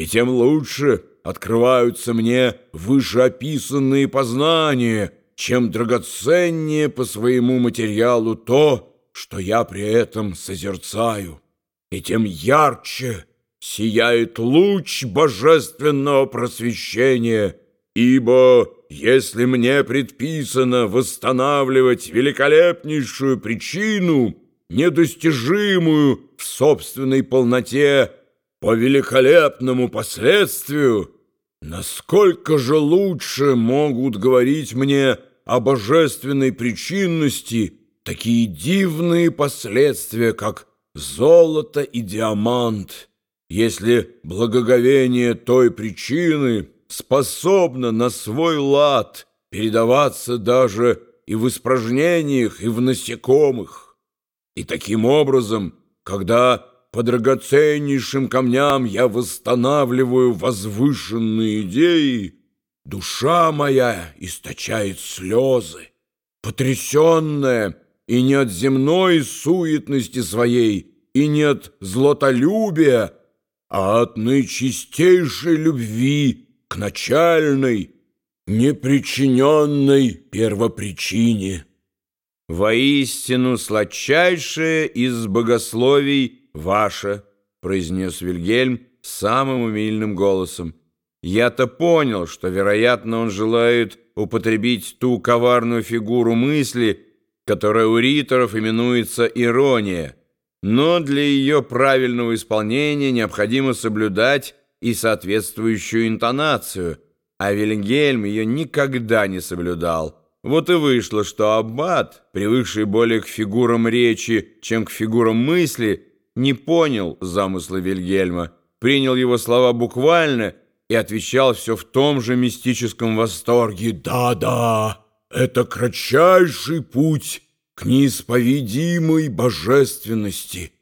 и тем лучше открываются мне вышеописанные познания, чем драгоценнее по своему материалу то, что я при этом созерцаю, и тем ярче сияет луч божественного просвещения, ибо если мне предписано восстанавливать великолепнейшую причину, недостижимую в собственной полноте, по великолепному последствию, насколько же лучше могут говорить мне о божественной причинности такие дивные последствия, как золото и диамант, если благоговение той причины способно на свой лад передаваться даже и в испражнениях, и в насекомых. И таким образом, когда по драгоценнейшим камням я восстанавливаю возвышенные идеи, душа моя источает слезы, потрясенная и не от земной суетности своей, и не от злотолюбия, а от наичистейшей любви к начальной, непричиненной первопричине. «Воистину сладчайшее из богословий ваше», — произнес Вильгельм самым умильным голосом. «Я-то понял, что, вероятно, он желает употребить ту коварную фигуру мысли, которая у риторов именуется ирония, но для ее правильного исполнения необходимо соблюдать и соответствующую интонацию, а Вильгельм ее никогда не соблюдал. Вот и вышло, что Аббат, привыкший более к фигурам речи, чем к фигурам мысли, не понял замысла Вильгельма, принял его слова буквально и отвечал все в том же мистическом восторге. «Да-да, это кратчайший путь к неисповедимой божественности.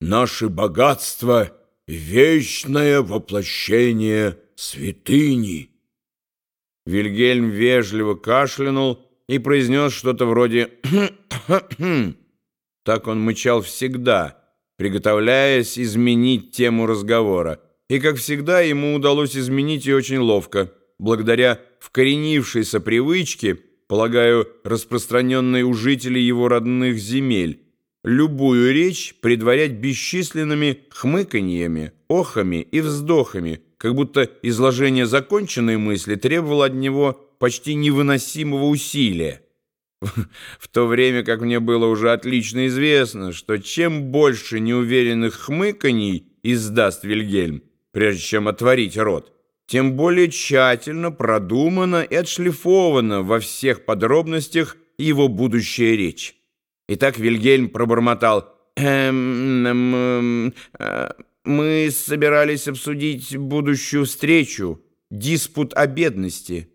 Наше богатство — вечное воплощение святыни». Вильгельм вежливо кашлянул и произнес что-то вроде Так он мычал всегда, приготовляясь изменить тему разговора. И, как всегда, ему удалось изменить ее очень ловко, благодаря вкоренившейся привычке, полагаю, распространенной у жителей его родных земель, любую речь предварять бесчисленными хмыканьями, охами и вздохами, как будто изложение законченной мысли требовало от него почти невыносимого усилия. В то время как мне было уже отлично известно, что чем больше неуверенных хмыканий издаст Вильгельм, прежде чем отворить рот, тем более тщательно продумана и отшлифована во всех подробностях его будущая речь. Итак, Вильгельм пробормотал «Эм, эм, эм э, мы собирались обсудить будущую встречу, диспут о бедности».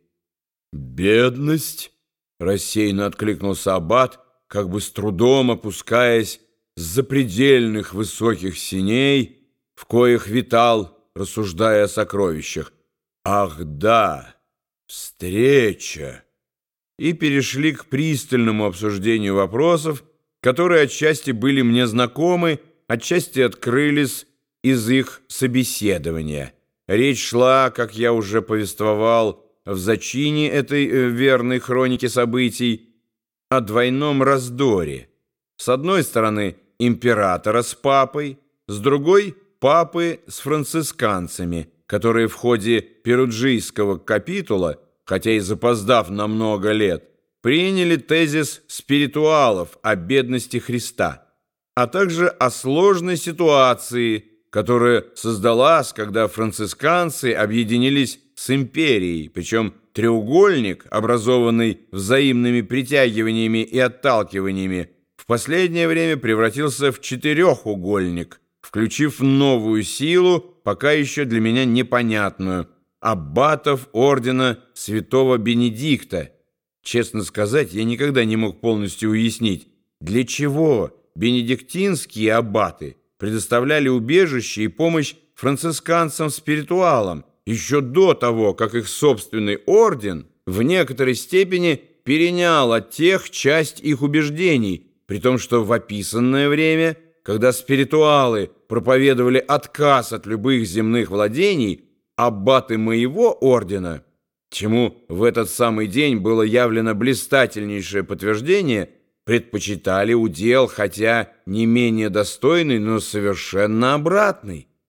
«Бедность?» — рассеянно откликнулся Аббат, как бы с трудом опускаясь с запредельных высоких синей, в коих витал, рассуждая о сокровищах. «Ах да, встреча!» И перешли к пристальному обсуждению вопросов, которые отчасти были мне знакомы, отчасти открылись из их собеседования. Речь шла, как я уже повествовал, в зачине этой э, верной хроники событий, о двойном раздоре. С одной стороны, императора с папой, с другой – папы с францисканцами, которые в ходе перуджийского капитула, хотя и запоздав на много лет, приняли тезис спиритуалов о бедности Христа, а также о сложной ситуации, которая создалась, когда францисканцы объединились с империей, причем треугольник, образованный взаимными притягиваниями и отталкиваниями, в последнее время превратился в четырехугольник, включив новую силу, пока еще для меня непонятную, аббатов ордена святого Бенедикта. Честно сказать, я никогда не мог полностью уяснить, для чего бенедиктинские аббаты предоставляли убежище и помощь францисканцам-спиритуалам еще до того, как их собственный орден в некоторой степени перенял от тех часть их убеждений, при том, что в описанное время, когда спиритуалы проповедовали отказ от любых земных владений, аббаты моего ордена, чему в этот самый день было явлено блистательнейшее подтверждение, предпочитали удел, хотя не менее достойный, но совершенно обратный.